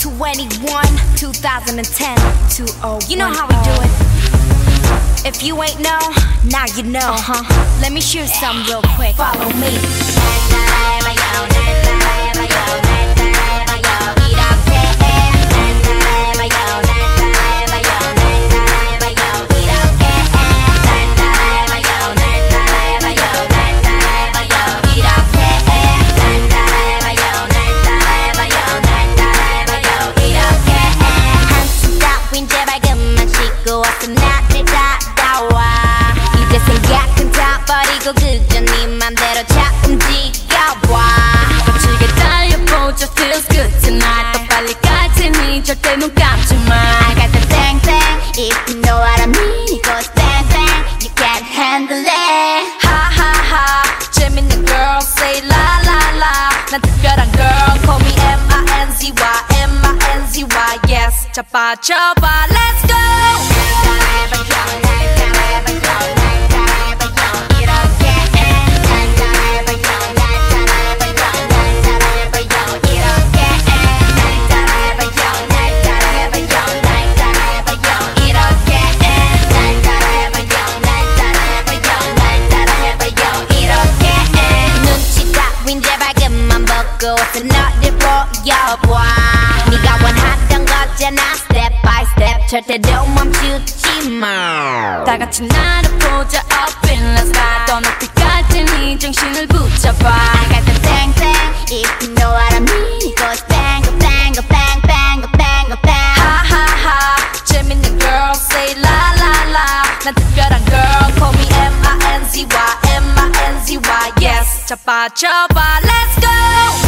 21, 2010, 20. You know how we do it. If you ain't know, now you know. Uh-huh. Let me shoot some real quick. Follow me. 다 버리고 그저 네 맘대로 자 움직여봐 거칠게 달려보자 feels good tonight 더 빨리 갈 테니 절대 눈 감지 마 I got the thing thing if you know what I mean it goes bang bang you can't handle it 하하하 재밌는 girl say la la la 난 특별한 girl call me M-I-N-Z-Y M-I-N-Z-Y yes 자빠져봐 let's go 너를 보여봐 네가 원하던 거잖아 step by step 절대로 멈추지 마 다 같이 나를 보자 up in the sky 더 높이 갈 테니 정신을 붙잡아 I got the bang bang if you know what I mean it goes bang bang bang bang bang bang 하하하 재밌는 girl say la la la 난 특별한 girl call me M-I-N-Z-Y M-I-N-Z-Y yes 자빠져봐 let's